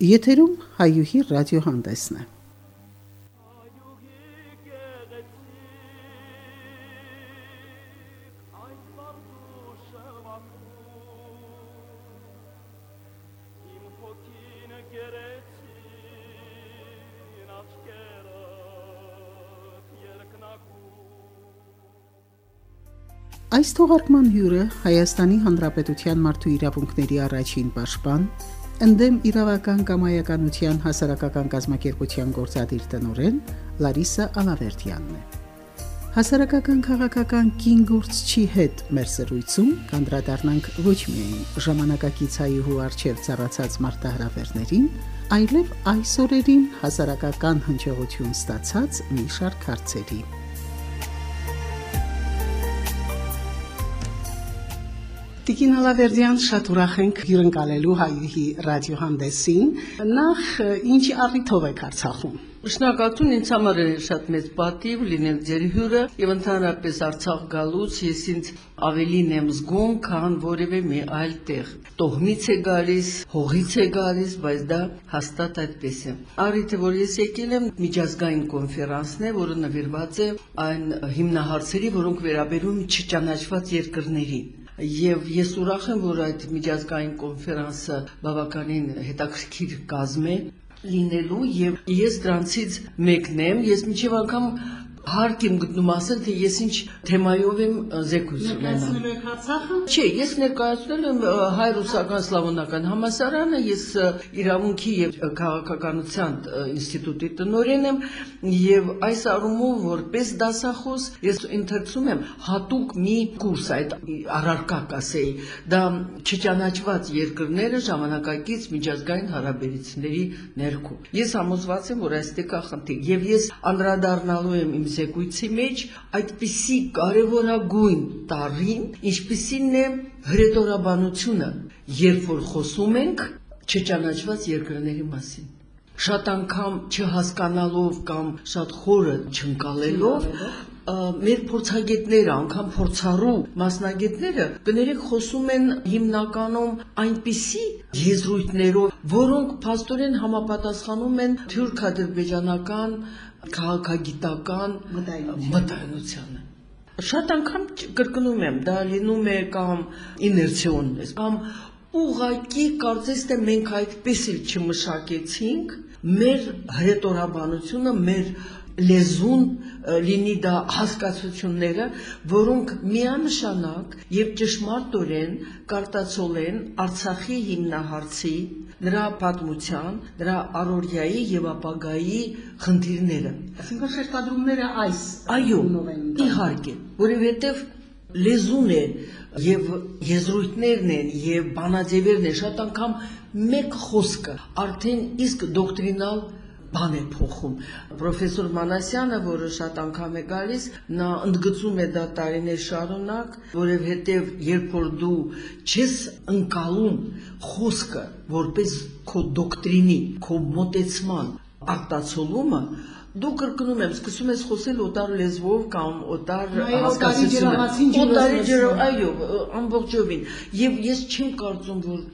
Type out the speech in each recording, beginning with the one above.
Եթերում հայուհի ռադիոհանդեսն է։ Այս թողարկման հյուրը Հայաստանի Հանրապետության մարդու իրավունքների առաջին պաշտպան, ընդդեմ իրավական կամայականության հասարակական կազմակերպության գործադիր տնօրեն Լարիսա Ալավերդյանն է։ Հասարակական քաղաքական կին գործչի հետ մեր սրույցում կանդրադառնանք ոչ միայն ժամանակակից հայուհու արչև ծառացած մարտահրավերներին, այլև այսօրերին հասարակական հնչողություն ստացած մի շարք հարցերի։ Տիկին Ալավերդյան շատ ուրախ ենք հյուրընկալելու հայուհի ռադիոհանդեսին։ Նախ ինչ առիթով եք Արցախում։ Շնորհակալություն ինձ համար է շատ մեծ պատիվ լինել ձեր հյուրը եւ ընդհանրապես Արցախ գալուց ես ինձ ավելին եմ զգում, քան որևէ մի այլ տեղ։ Տողմից է գալիս, հողից է գալիս, բայց դա հաստատ այդպես է։ Արիթը, որ ես եկել եմ միջազգային կոնֆերանսն է, որը նվիրված է այն հիմնահարցերի, որոնք վերաբերում չճանաչված երկրների Եվ ես ուրախ եմ, որ այդ միջազգային կոնֆերանսը բավականին հետաքրքիր կազմ է լինելու եւ ես դրանցից մեկն եմ ես միջև անգամ հարկ եմ գտնում ասել, թե ես ինչ թեմայով եմ զեկույց ունենալ։ Ներկայացնելու եք Արցախը։ Չէ, ես ներկայացնել եմ հայ-ռուսական սլավոնական համասարանը, ես իրավունքի եւ քաղաքականության ինստիտուտի տնօրեն եմ եւ այս առումով որպես դասախոս ես ընթերցում եմ հատուկ մի կուրս այդ առարկա կասեի, դա չճանաչված երկրները ժամանակակից միջազգային հարաբերությունների ներքո։ Ես համոզված եմ, որ այստեղ կա խնդիր եւ ես անդրադառնալու եմ իմ զեկույցի մեջ այդպիսի կարևորագույն տարին, ինչպիսին է հրետորաբանությունը, երբ որ խոսում ենք չճանաչված երկրների մասին շատ անգամ չհասկանալով կամ շատ խորը չընկալելով մեր փորձագետները, անգամ փորձառու մասնագետները կներեք խոսում են հիմնականում այնպիսի եզրույթներով, որոնք փաստորեն համապատասխանում են թուրք-ադրբեջանական քաղաքագիտական մտայնությանը շատ անգամ կրկնում եմ դա լինում է կամ իներցիոն է կամ ուղակի կարծես թե մենք այդպես էլ չմշակեցինք մեր հրետորաբանությունը մեր լեզուն լինի դա հասկացությունները, որոնք միանշանակ եւ ճշմարտորեն կարտացոլեն Արցախի հիմնահարցի նրա պատմության, նրա առօրյայի եւ ապագայի խնդիրները։ Այսինքն շեշտադրումները այս Այո, իհարկե, որովհետեւ լեզուն է եւ եզրույթներն են եւ բանաձևերն են շատ անգամ մեկ խոսքը արդեն իսկ դոկտրինալ բան է փոխում։ Պրոֆեսոր Մանասյանը, որը շատ անգամ է գալիս, նա ընդգծում է դա տարիներ շարունակ, որովհետև երբ որ դու չես ընկալում խոսքը որպես քո դոկտրինի, քո մոտեցման արտացոլումը, դու կրկնում եմ, սկսում ես խոսել օտար լեզվով կամ օտար հասկացությունով։ Օտարի ջրով, այո, ամբողջովին։ Եվ ես չեմ կարծում, որ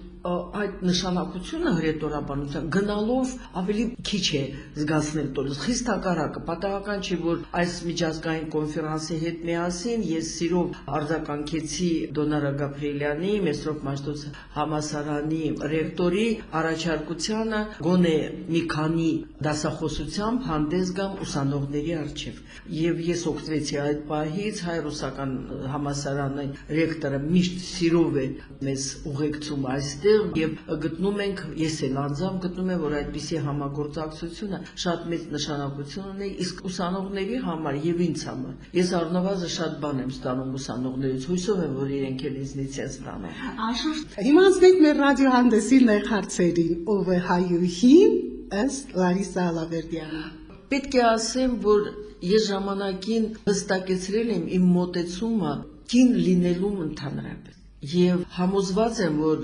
այդ նշանակությունը հրետորաբանության գնալով ավելի քիչ է զգացնել տոնս խիստ հակառակը պատահական չի որ այս միջազգային կոնֆերանսի հետ միասին ես սիրով արձագանքեցի Դոնարա Գաբրիելյանի Մեսրոպ Մաշտոց համասարանի ռեկտորի առաջարկությանը գոնե մի քանի դասախոսությամբ հանդես գամ ուսանողների արչև եւ ես օգտվեցի այդ պահից հայ-ռուսական համասարանի ռեկտորը միշտ սիրով է մեզ ուղեկցում այստեղ այստեղ եւ գտնում ենք, ես էլ անձամբ գտնում եմ, որ այդպիսի համագործակցությունը շատ մեծ նշանակություն ունի իսկ ուսանողների համար եւ ինձ համար։ Ես առնվազն շատ բան եմ ստանում ուսանողներից, հույսով եմ, որ իրենք էլ ինձնից են ստանում։ Անշուշտ հիմա անցնենք մեր ռադիոհանդեսի նեղ հարցերին, ով է հայուհին ըստ Լարիսա Ալավերդյանի։ Պետք է ասեմ, որ ես ժամանակին հստակեցրել եմ իմ մտածումը կին լինելու ընդհանրապես եւ համոզված եմ, որ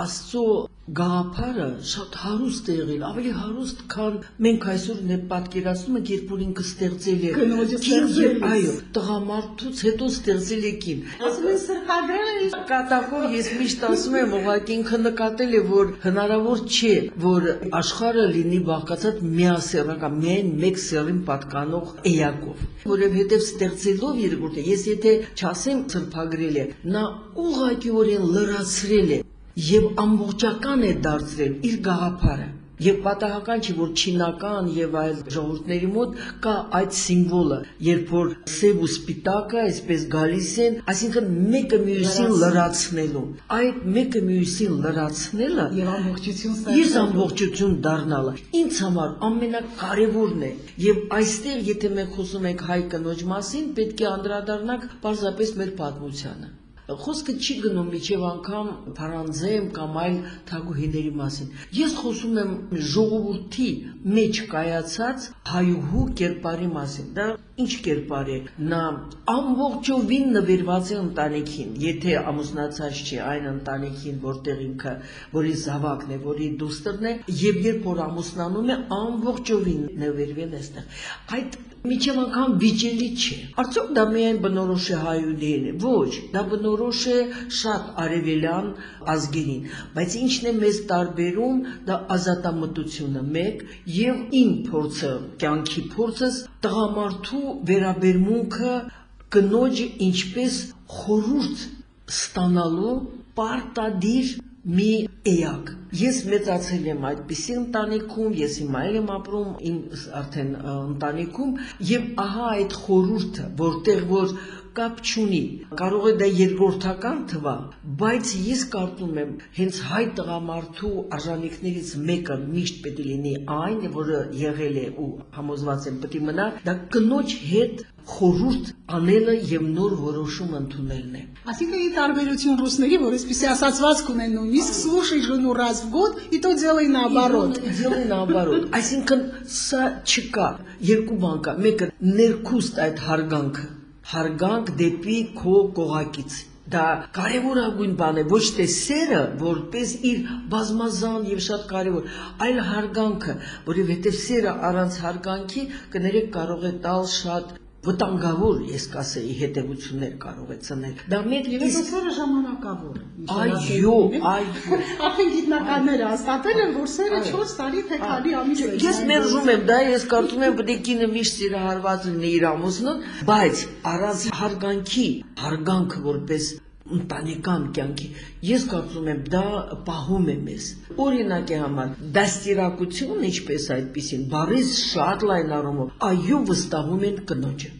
Աստծո գաղափարը շատ հարուստ է եղել, ավելի հարուստ, քան մենք այսօր ներ պատկերացնում ենք, երբ որ ինքը ստեղծել է։ կին եւ- Այո, տղամարդուց հետո ստեղծել է կին։ Ասում են սրբագրել է Կատակով ես միշտ ասում եմ, ուղղակի ինքը նկատել է, որ հնարավոր չէ, որ աշխարհը լինի բաղկացած միասեռական, միայն մեկ սեռին պատկանող էակով, որովհետև ստեղծելով երկրորդը, ես եթե չասեմ սրբագրել է, նա ուղղակիորեն լրացրել է եւ ամբողջական է դարձրել իր գաղափարը։ Եվ պատահական չի, որ չինական եւ այլ ժողովուրդների մոտ կա այդ սիմվոլը, երբ որ սև ու սպիտակը այսպես գալիս են, այսինքն մեկը մյուսին լրացնելու։ Այդ մեկը մյուսին լրացնելը եւ ամբողջություն Ես ամբողջություն դառնալը ինձ համար ամենակարևորն է եւ այստեղ եթե մենք խոսում ենք հայ կնոջ մասին, պետք է անդրադառնանք պարզապես մեր պատմությանը։ Խոսքը չի գնում միջև անգամ Փարանձեմ կամ այլ թագուհիների մասին։ Ես խոսում եմ ժողովրդի մեջ կայացած հայուհու կերպարի մասին։ Դա ինչ կերպար է։ Նա ամբողջովին նվիրված է ընտանիքին, եթե ամուսնացած չի այն ընտանիքին, որտեղ ինքը, որի զավակն է, որի դուստրն է, եւ երբ որ ամուսնանում է, ամբողջովին նվիրվել է այստեղ։ Այդ Միջև անգամ վիճելի չէ։ Արդյոք դա միայն բնորոշ է հայուներին։ Ոչ, դա բնորոշ է շատ արևելյան ազգերին, բայց ինչն է մեզ տարբերում, դա ազատամտությունը մեկ եւ իմ փորձը, կյանքի փորձս տղամարդու վերաբերմունքը կնոջ ինչպես խորուրդ ստանալու պարտադիր մի էակ։ Ես մեծացել եմ այդպիսի ընտանիքում, ես հիմա եմ ապրում իմ արդեն ընտանիքում եւ ահա այդ խորուրդը, որտեղ որ կապ չունի, կարող է դա երկրորդական թվա, բայց ես կարծում եմ հենց հայ տղամարդու արժանինքներից մեկը միշտ պետք է լինի այն, որը եղել է ու համոզված եմ պետք է մնա, դա կնոջ հետ խորուրդ անելը եւ նոր որոշում ընդունելն է։ Այսինքն ի տարբերություն ռուսների, որ այսպեսի ասացվածք ունեն նույնիսկ слушай жену раз в год, и то делай наоборот։ Ձևը наоборот։ Այսինքն սա չկա։ Երկու բան կա։ Մեկը ներքուստ այդ հարգանքը, հարգանք դեպի քո կողակից։ Դա կարևորագույն բան է, ոչ թե սերը, որպես իր բազմազան եւ շատ կարևոր, այլ հարգանքը, որովհետեւ սերը առանց հարգանքի կներեք կարող է տալ շատ վտանգավոր, ես կասեի, հետևություններ կարող է ծնել։ Դա Եվ իսկ ժամանակավոր է։ այո, այո։ Արդեն գիտնականները հաստատել են, որ սերը 4 տարի թե քանի ամիս է։ Ես մերժում եմ դա, ես կարծում եմ պետք է կինը միշտ սիրահարված լինի իր ամուսնուն, բայց առանց հարգանքի, հարգանքը որպես ընտանեկան կյանքի ես կարծում եմ դա պահում է մեզ օրինակի համար դաստիարակություն ինչպես այդպեսին բարից շատ լայն առումով այո վստահում են կնոջը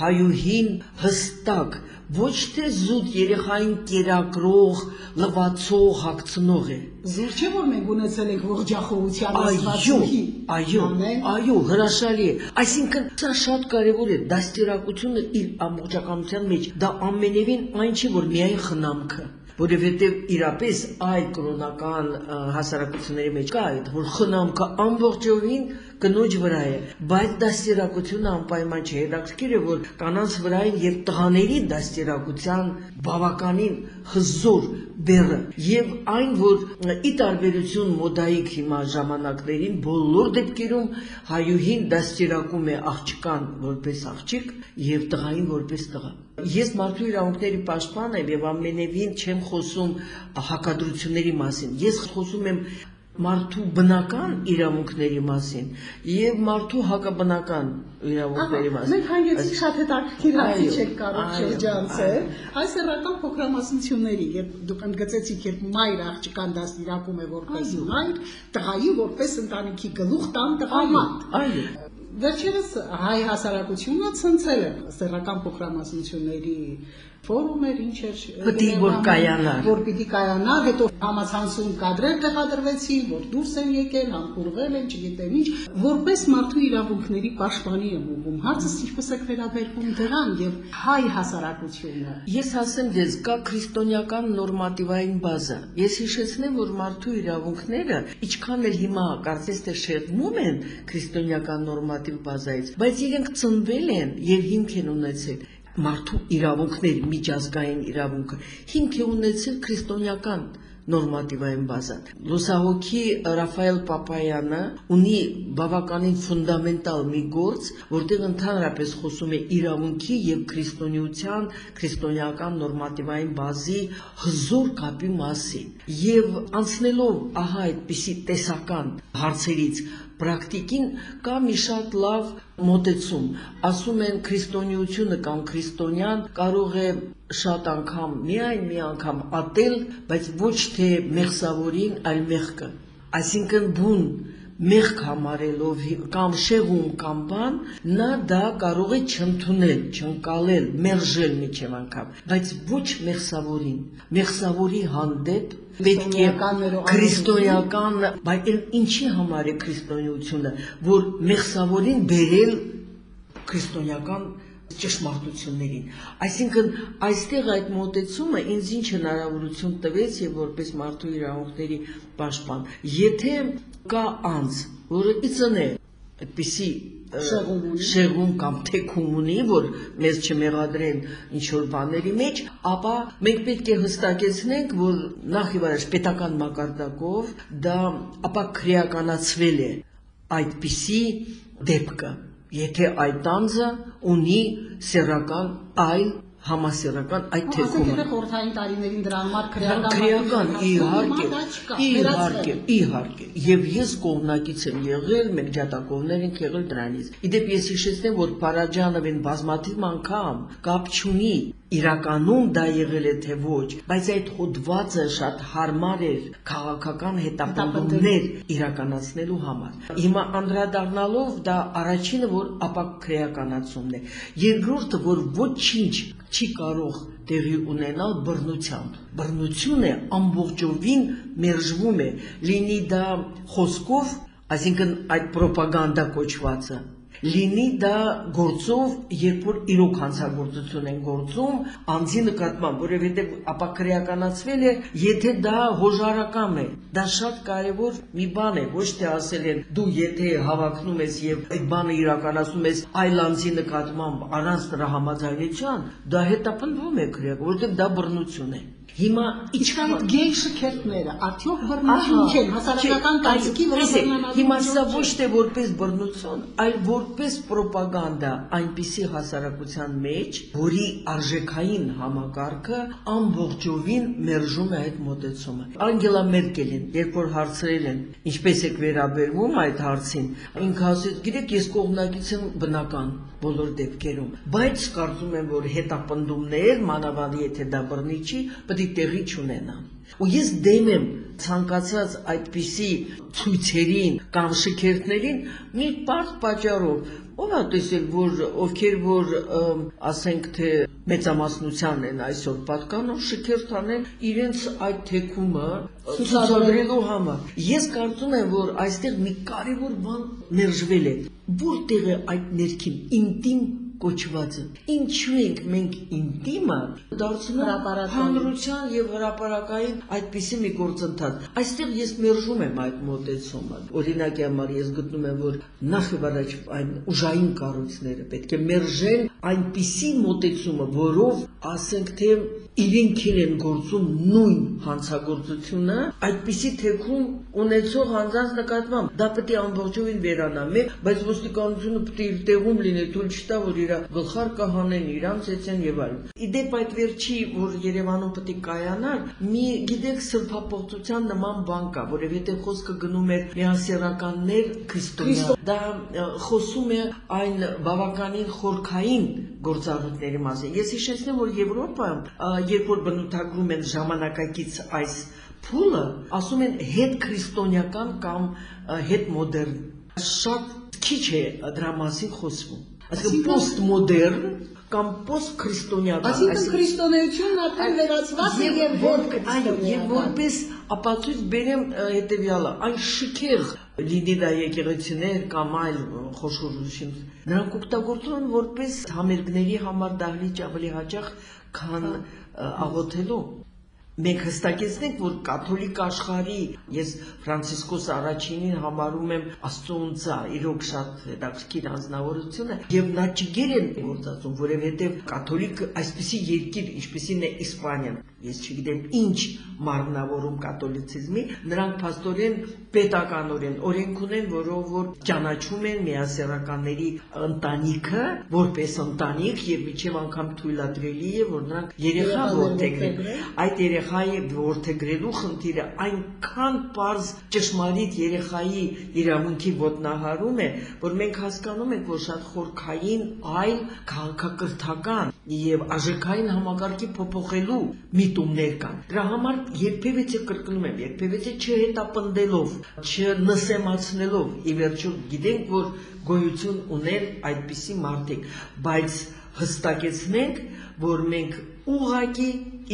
հայուհին հստակ ոչ թե զուտ երեխային կերակրող լվացող հագցնող է Զուր չէ որ մենք ունեցել ենք ողջախոհության աստվածուհի։ այո, այո, հրաշալի է։ Այսինքն սա շատ կարևոր է դաստիարակությունը իր ամբողջականության մեջ։ Դա ամենևին այն չի, որ միայն խնամքը որովհետև իրապես այդ կրոնական հասարակությունների մեջ կա այդ որ խնամքը ամբողջովին կնոջ վրա է բայց դաստիարակությունը անպայման չէ հետաքրքիր է որ կանանց վրային եւ տղաների դաստիարակության բավականին հզոր բերը եւ այն որ ի տարբերություն մոդայիկ հիմա ժամանակներին բոլոր դեպքերում հայուհին դաստիարակում է աղջկան որպես աղջիկ եւ տղային որպես տղա Ես մարդու իրավունքների պաշտպան եմ եւ ամենևին չեմ խոսում հակադրությունների մասին։ Ես խոսում եմ մարդու բնական իրավունքների մասին եւ մարդու հակաբնական իրավունքների մասին։ Մենք հանգեցինք շատ հետաքրքիր հարցի չեք կարող շրջանցել։ Այս երական փոքրամասնությունների, երբ դուք ընդգծեցիք, երբ մայր աղջկան դաստիարակում է որպես մայր, տղայի որպես ընտանիքի գլուխ տան տղաման։ Այո։ Վերջերս հայ հասարակությունը ցնցել է սեռական փոքրամասնությունների ֆորումեր, ինչ էր Պիտի որ կայանար։ որ պիտի կայանար, հետո համացանցում կադրեր տեղադրվեցին, որ դուրս են եկել, համբուրվել են, չգիտեմ ինչ, որպես մարդու իրավունքների պաշտպանի եմ ուղում։ Հարցս ինչպես է վերաբերվում դրան եւ հայ հասարակությունը։ Ես ասեմ դες կա քրիստոնեական նորմատիվային բազա։ Ես հիշեցնեմ, որ մարդու իրավունքները ինչքան էլ հիմա կարծես թե շեղվում են քրիստոնեական նորմատիվ բազայից, բայց իրենք ծնվել են եւ հիմք են ունեցել մարդու իրավունքների միջազգային իրավունքը հիմք է ունեցել քրիստոնեական նորմատիվային բազան։ Լուսահոգի Ռաֆայել Պապայանը ունի բավականին ֆունդամենտալ մի գործ, որտեղ ընդհանրապես խոսում է իրավունքի եւ քրիստոնեության, քրիստոնեական նորմատիվային բազի հզոր կապի մասին։ Եվ անցնելով ահա այդպիսի տեսական հարցերից պրակտիկին կա մի շատ լավ մոտեցում։ Ասում են քրիստոնեությունը կամ քրիստոնյան կարող է շատ անգամ միայն մի անգամ ատել, բայց ոչ թե մեղսավորին, այլ մեղքը։ Այսինքն բուն մեղք համարելով կամ շեղում կամ բան, նա դա կարող է չընդունել, չընկալել, մերժել միջև անգամ, բայց ոչ մեղսավորին։ Մեղսավորի հանդեպ պետք է քրիստոնեական, բայց ինչի համար է քրիստոնեությունը, որ մեղսավորին բերել քրիստոնեական ճշմարտություններին։ Այսինքն այստեղ այդ մոտեցումը ինձ ինչ հնարավորություն տվեց եւ որպես մարդու իրավունքների պաշտպան, եթե կա անձ, որը իծնե այդպիսի շեղում կամ թեքում ունի, որ մեզ չմեղադրեն ինչ որ բաների մեջ, ապա մենք պետք է հստակեցնենք, որ նախ եւ առաջ պետական մակարդակով դա ապա քրեականացվել է այդպիսի դեպքը, եթե այդ անձը ունի սեռական այլ համասեռական այդ թեքումը։ Ասենք խորթային տարիներին դրա համար քրեական քրեական իհարկե, իհարկե, իհարկե։ Եվ ես կողմնակից եմ եղել, մենք ջատակովներ ենք եղել դրանից։ Իդեպ ես հիշեցնեմ, որ Փարաջանովին բազմաթիվ անգամ կապ չունի իրականում դա եղել է թե ոչ, բայց այդ հոդվածը շատ հարմար էր քաղաքական հետապնդումներ իրականացնելու համար։ Հիմա անդրադառնալով դա առաջինը, որ ապակրեականացումն է։ Երկրորդը, որ ոչինչ չի կարող տեղի ունենալ բռնությամբ։ Բռնությունը ամբողջովին մերժվում է, լինի դա խոսքով, այսինքն այդ ռոպագանդա կոչվածը, լինի դա գործով, երբ որ իրոք հանցագործություն են գործում, անձի նկատմամբ, որովհետև ապակրեականացվել է, եթե դա հոժարական է։ Դա շատ կարևոր մի բան է, ոչ թե ասել են դու եթե հավակնում ես եւ այդ բանը իրականացնում ես այլ անձի նկատմամբ առանց նրա համաձայնության, դա հետապնդվում է քրեակ, որովհետև դա բռնություն է։ Հիմա իշխան գեյ շքերթները արդյոք բռնություն չեն հասարակական կարծիքի վրա բռնանալու Հիմա սա ոչ թե որպես բռնություն, այլ որպես ռոպագանդա այնպիսի հասարակության մեջ, որի արժեքային համակարգը ամբողջովին մերժում է այդ մոտեցումը։ Անգելա Մերկելին, երբ որ հարցրել են, ինչպես եք վերաբերվում այդ հարցին, ինքը ասեց, գիտեք, ես կողմնակից եմ բնական բոլոր դեպքերում, բայց կարծում եմ, որ հետապնդումներ, մանավանդ եթե դա բռնի չի, պետք է տեղի չունենան։ Ու ես դեմ եմ ցանկացած այդպիսի ցույցերին կամ շքերթներին մի պարզ պատճառով, ով է տեսել, որ ովքեր որ ասենք թե մեծամասնության են այսօր պատկանում շքերթ անեն իրենց այդ թեկումը ցուցադրելու համար։ Ես կարծում եմ, որ այստեղ մի կարևոր բան մերժվել է։ Որտեղ է այդ ներքին ինտիմ կոչվածը։ Ինչու ենք մենք ինտիմը դարձնում հանրության եւ հրաապարակային այդպիսի մի գործընթաց։ Այստեղ ես մերժում եմ այդ մոտեցումը։ Օրինակի համար ես գտնում եմ, որ նախ եւ առաջ այն ուժային կառույցները պետք է մերժեն այնպիսի մոտեցումը, որով ասենք թե իրենք են գործում նույն հանցագործությունը այդպիսի թեքում ունեցող անձանց նկատմամբ դա պետք է ամբողջովին վերանա բայց ոստիկանությունը պետք է իր տեղում լինի թույլ չտա որ իր գլխար կհանեն իրանց էցեն եւ այլն իդեպ այդ վերջի որ Երևանում պետք է կայանար մի գիտեք սրբապողծության նման բան կա որովհետեւ խոսքը գնում է միասեռականներ քրիստոնյա դա խոսում է այն բավականին խորքային գործառույթների մասին ես հիշեցնեմ որ Եվրոպայում երբ որ բնութագրում են ժամանակակից այս փուլը, ասում են հետ քրիստոնեական կամ հետ մոդեռն։ Շատ քիչ է դրա մասին խոսվում։ Այսինքն պոստմոդեռն կամ պոստքրիստոնեական, այսինքն քրիստոնեությունն արդեն վերածված է եւ որ եւ որպես ապացույց բերեմ հետեւյալը, այն շքեղ լինի դա եկեղեցիներ կամ այլ խոշորություն։ Նրանք օգտագործում են որպես համերգների համար դահլիճ ավելի հաճախ, քան աղոթելու մենք հստակեցնենք, որ կաթոլիկ աշխարհի ես Ֆրանցիսկոս առաջինին համարում եմ Աստծո իրոք շատ հետաքրքիր անձնավորություն է եւ նա չգեր են գործածում, որովհետեւ կաթոլիկ այսպիսի երկիր, ինչպիսին է Իսպանիան, ես չգիտեմ ինչ մարմնավորում կաթոլիցիզմի, նրանք փաստորեն պետականորեն օրենք ունեն, որով որ ճանաչում են միասեռականների ընտանիքը որպես ընտանիք եւ միջև անգամ թույլատրելի է, որ նրանք երեխա որդեգրեն։ Այդ երեխայի որդեգրելու խնդիրը այնքան པարզ ճշմարիտ երեխայի իրավունքի ոտնահարում է, որ մենք հասկանում ենք, որ շատ խորքային այլ քաղաքակրթական եւ ԱԺԿ-ային համակարգի փոփոխելու միտումներ կան։ Դրա համար երբևէ կրկնում եմ, երբևէ չհետապնդելով, չնսեմացնելով, ի վերջո գիտենք, որ գոյություն ունեն այդպիսի մարդիկ, բայց հստակեցնենք, որ մենք ուղակի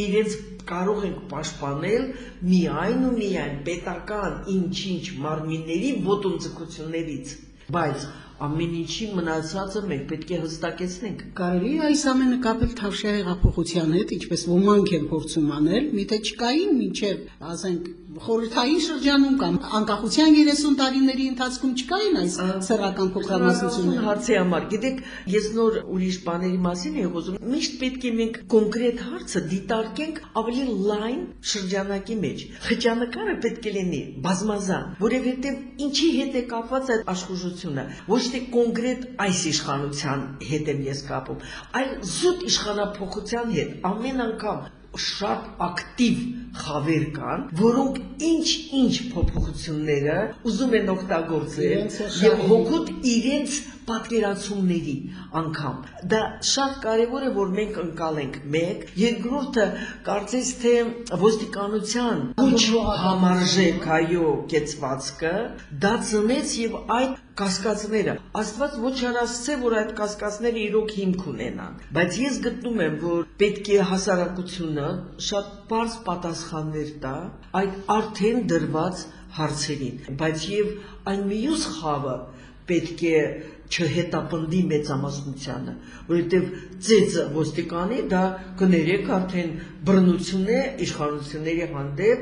իրենց կարող ենք պաշտպանել միայն ու միայն պետական ինչ-ինչ մարմինների ոտնձգություններից, բայց ամեն ինչի մնացածը մենք պետք է հստակեցնենք։ Կարելի է այս ամենը կապել Թավշյա հեղափոխության հետ, ինչպես ոմանք են փորձում անել, միթե չկային մինչև, ասենք, խորհրդային շրջանում կամ անկախության 30 տարիների ընթացքում չկային այս սեռական փոքրամասնությունները։ Հարցի համար, գիտեք, ես նոր ուրիշ բաների մասին եմ խոսում։ Միշտ պետք է մենք կոնկրետ հարցը դիտարկենք ավելի լայն շրջանակի մեջ։ Խճանկարը պետք է լինի բազմազան, որովհետև ինչի հետ է կապված այդ աշխուժությունը։ Ոչ թե կոնկրետ այս իշխանության հետ եմ ես կապում, այլ զուտ իշխանապողության հետ ամեն անգամ շատ ակտիվ խավեր կան, որոնք ինչ-ինչ փոփոխությունները ուզում են օգտագործել եւ հոգուտ իրենց պատկերացումների անգամ։ Դա շատ կարևոր է, որ մենք ընկալենք։ Մեկ, երկրորդը կարծես թե ոստիկանության ոչ համարժեք այո կեցվածքը դա ծնեց եւ այդ կասկածները աստված ոչ արասցե որ այդ կասկածները իրոք հիմք ունենան բայց ես գտնում եմ որ պետք է հասարակությունը շատ բարձ պատասխաններ տա այդ արդեն դրված հարցերին բայց եւ այն մյուս խավը պետք է չհետապնդի մեծամասնությանը, որովհետև ծեծը ոստիկանի դա կներեք արդեն բռնություն է իշխանությունների հանդեպ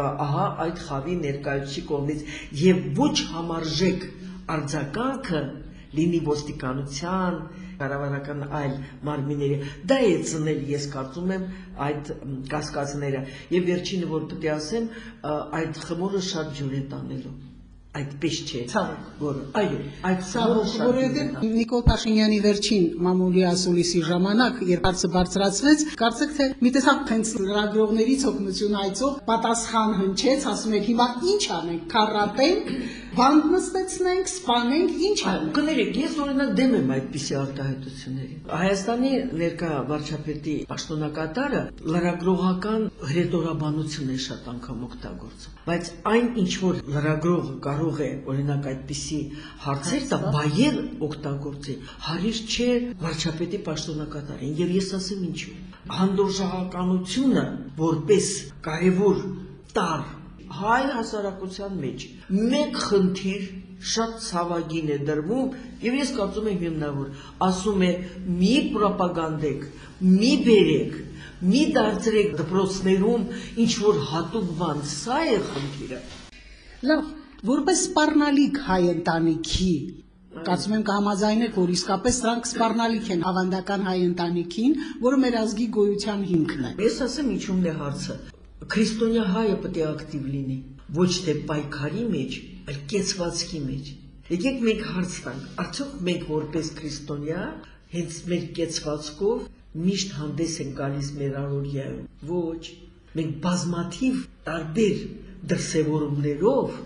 ահա այդ խավի ներկայացի կողմից եւ ոչ համարժեք արձագանքը լինի ոստիկանության, կառավարական այլ մարմինների։ Դա է ծնել, ես կարծում եմ, այդ կասկածները։ Եվ վերջինը որ պետք է ասեմ, այդ խմորը շատ ջուր է տանելու այդպես չէ որ այո այդ ցավոք որովհետև Նիկոլ Փաշինյանի վերջին մամուլի ասուլիսի ժամանակ երբ հարցը բարձրացվեց կարծեք թե մի տեսակ հենց լրագրողներից օգնություն այցող պատասխան հնչեց ասում եք հիմա ինչ անենք քարապենք բանտ նստեցնենք, սպանենք, ինչ անենք։ Կներեք, ես օրինակ դեմ եմ այդպիսի արտահայտությունների։ Հայաստանի ներկա վարչապետի պաշտոնակատարը լրագրողական հրետորաբանություն է շատ անգամ օգտագործում, բայց այն ինչ որ լրագրողը կարող է օրինակ այդպիսի հարցեր տա բայեր օգտագործի, հարիր չէ վարչապետի պաշտոնակատարին եւ ես ասեմ ինչու։ Հանդուրժողականությունը որպես կարևոր տար հայ հասարակության մեջ մեկ խնդիր շատ ցավագին է դրվում եւ ես կարծում եմ հիմնավոր ասում է մի ռոպագանդեք մի բերեք մի դարձրեք դպրոցներում ինչ որ հատուկ բան սա է խնդիրը լավ որպես սպառնալիք հայ ընտանիքի Կարծում եմ կհամաձայնեք, որ իսկապես դրանք սպառնալիք են ավանդական հայ ընտանիքին, որը մեր ազգի գոյության հիմքն է։ Ես ասեմ ինչումն է հարցը քրիստոնյա հայը պետք է ակտիվ լինի, ոչ թե պայքարի մեջ, այլ կեցվածքի մեջ։ Եկեք մենք հարց տանք, արդյոք մենք որպես քրիստոնյա հենց մեր կեցվածքով միշտ հանդես են գալիս մեր առօրյայում։ Ոչ, մենք բազմաթիվ տարբեր դրսևորումներով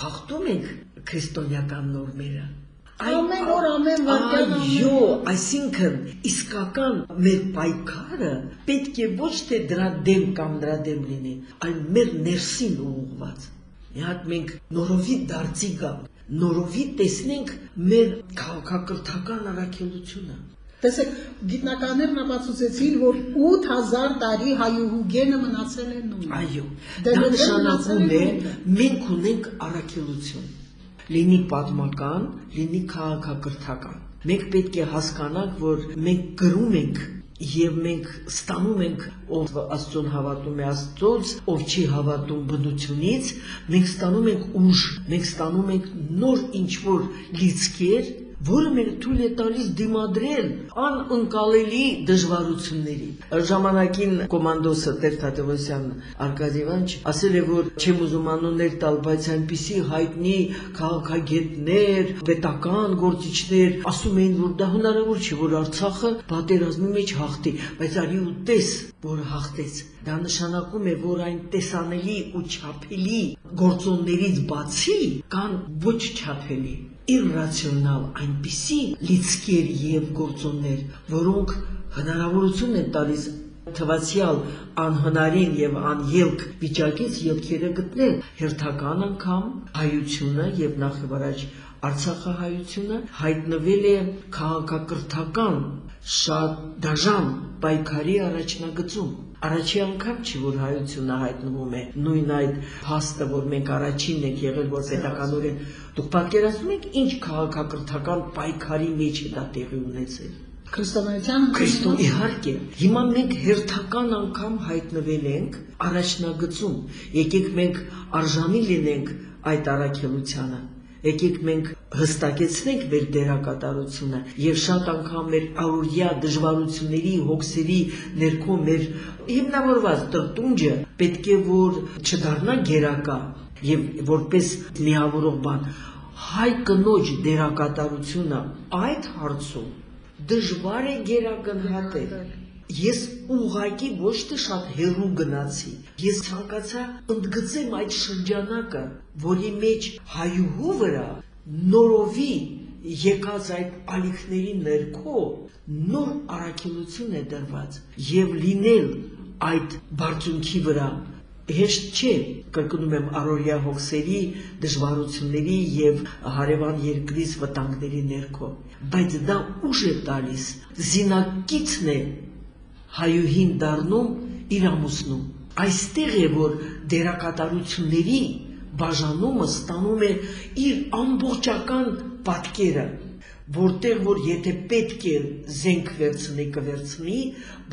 խախտում ենք քրիստոնեական նորմերը Ամեն օր ամեն վարքյան այո, այսինքն իսկական մեր պայքարը պետք է ոչ թե դրա դեմ կամ դրա դեմ լինի, այլ մեր ներսին ուղղված։ հատ մենք նորովի դարձի գանք, նորովի տեսնենք մեր քաղաքակրթական առաքելությունը։ Տեսեք, գիտնականներն ապացուցեցին, որ 8000 տարի հայուհու գենը մնացել է նույն։ Այո, դա նշանակում է մենք ունենք առաքելություն լինի պատմական, լինի քաղաքակրթական։ Մենք պետք է հասկանանք, որ մենք գրում ենք եւ մենք ստանում ենք ով աստծուն հավատում է աստծոց ով չի հավատում բնությունից մենք ստանում ենք ուժ մենք ստանում ենք նոր ինչ որ լիցքեր որը մեր թույլ է տալիս դիմադրել անընկալելի դժվարությունների։ Ժամանակին կոմանդոսը Տեր Թադևոսյան Արկադիևանչ ասել է, որ չեմ ուզում անուններ տալ, բայց այնպիսի հայտնի քաղաքագետներ, պետական գործիչներ ասում էին, որ դա հնարավոր չէ, որ Արցախը պատերազմի մեջ հաղթի, բայց արի ու տես, որ հաղթեց։ Դա նշանակում է, որ այն տեսանելի ու չափելի գործոններից բացի կան ոչ չափելի իրրացիոնալ այնպիսի լիցքեր եւ գործոններ, որոնք հնարավորություն են տալիս թվացial անհնարին եւ անելք վիճակից ելքերը գտնել հերթական անգամ հայությունը եւ նախ եւ առաջ Արցախահայությունը հայտնվել է քաղաքակրթական շատ դաժան պայքարի առաջնագծում Առաջի անգամ չի որ հայությունը հայտնվում է նույն այդ փաստը որ մենք առաջինն ենք եղել որ պետականորեն դուք պատկերացնում եք ինչ քաղաքակրթական պայքարի մեջ է դա տեղի ունեցել Քրիստոնեության Քրիստոն իհարկե հիմա մենք հերթական անգամ հայտնվել ենք առաջնագծում եկեք մենք արժանի լինենք այդ առաքելությանը եկեք մենք հստակեցնենք մեր դերակատարությունը եւ շատ անգամ մեր առօրյա դժվարությունների, հոգսերի ներքո մեր հիմնավորված տրտունջը պետք է որ չդառնա գերակա եւ որպես միավորող բան հայ կնոջ դերակատարությունը այդ հարցում դժվար է գերագնահատել Ես ուղակի ոչ թե շատ հերու գնացի։ Ես ցանկացա ընդգծեմ այդ շրջանակը, որի մեջ հայուհու վրա նորովի եկած այդ ալիքների ներքո նոր առաքելություն է դրված եւ լինել այդ բարձունքի վրա հեշտ չէ կրկնում եմ առօրյա հոգսերի դժվարությունների եւ հարևան երկրից վտանգների ներքո բայց դա ուժ է տալիս զինակիցն է հայուհին դառնում իր ամուսնում։ Այստեղ է որ դերակատարությունների բաժանումը ստանում է իր ամբողջական պատկերը, որտեղ որ եթե պետք է զենք վերցնի կվերցնի,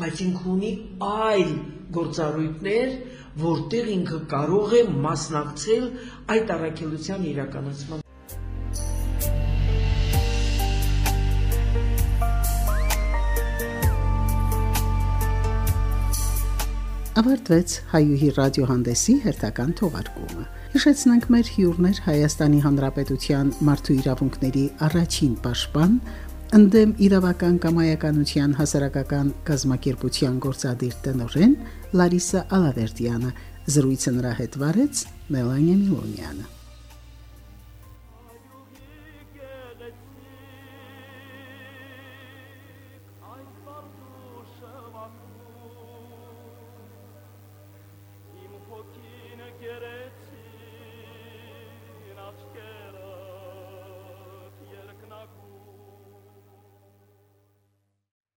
բայց ինքը ունի այլ գործառույթներ, որտեղ ինքը կարող է մասնակցել այդ առաքելության իրականացման ավարտվեց հայուհի ռադիոհանդեսի հերթական թողարկումը։ Հիշեցնենք մեր հյուրներ Հայաստանի Հանրապետության մարդու իրավունքների առաջին պաշտպան, ընդդեմ իրավական կամայականության հասարակական գազམ་ակերպության գործադիր տնօրեն Լարիսա Ալավերդյանը, զրույցը նրա հետ վարեց Մելանիա Միլոնյանը։